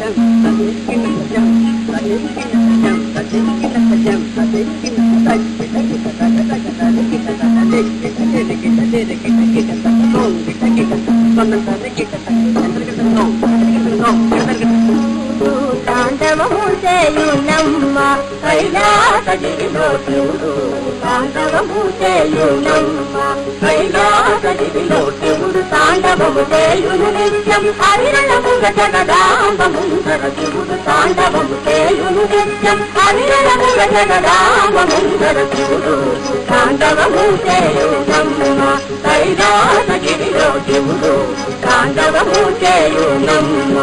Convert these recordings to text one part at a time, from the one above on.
తాండవము చేయునమ్మ కైలాసగిరిలో శివుడు తాండవము చేయునమ్మ తాండవము చేయును నిత్యం హరిరణముగ జగదాంబముందర శివుడు తాండవము చేయును నిత్యం హరిరణముగ జగదాంబముందర శివుడు తాండవము చేయునమ్మ కైలాసగిరిలో శివుడు తాండవము చేయునమ్మ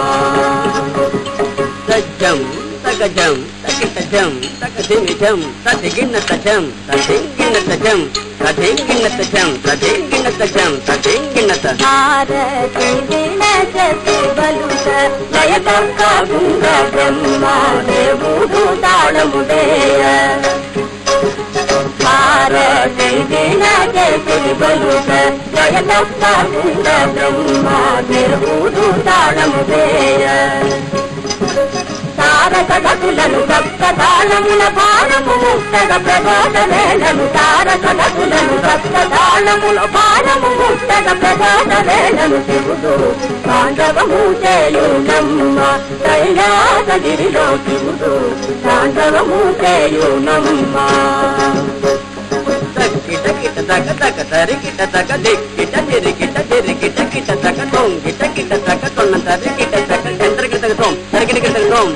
సజ్జం సగజం తగిటజం తగదిమిజం తదిగిన్న తజం తదిగిన్న తదిగిన్న తజం తదిగిన్న తజం తదిగిన్న త భారతి వినచతుబలుత లయకక్క గుంగ బ్రహ్మ దేవుడు తాళముదేయ భారతి వినచతుబలుత లయకక్క గుంగ బ్రహ్మ దేవుడు తాళముదేయ భారత గతులను భక్త తాళముల భారము ముట్టగ ప్రభాత వేళను తారకగతులను భక్త తాళముల భారము ముట్టగ ప్రబోధ వేళను శివుడు తాండవము చేయునమ్మ కైలాసగిరిలో శివుడు తాండవము చేయునమ్మ తక్కిట కిట తగ తగ తరికిట తగ దిక్ வந்திருக்கோம்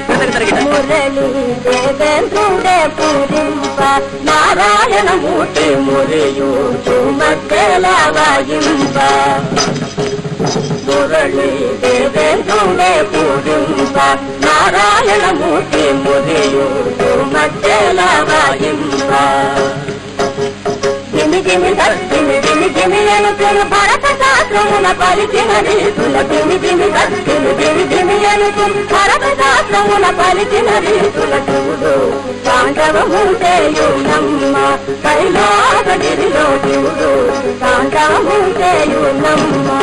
நாராயணமூர்த்தி முறையூட்டு மக்களாவாகிம்ப முரளி தேவேந்தோடே பூரிம்ப நாராயணமூர்த்தி முறையூட்டு மக்களாவாகிம்ப கிமி கிமி கிமி దిమియను దేవేంద్రుడే భరత శాస్త్రమున పలికిన రీతుల దిమి దిమి గిమి దిమి దిమియను అనుకుని భరత శాస్త్రమున పలికిన రీతుల శివుడు తాండవము చేయునమ్మ కైలాసగిరిలో శివుడు తాండవము చేయునమ్మ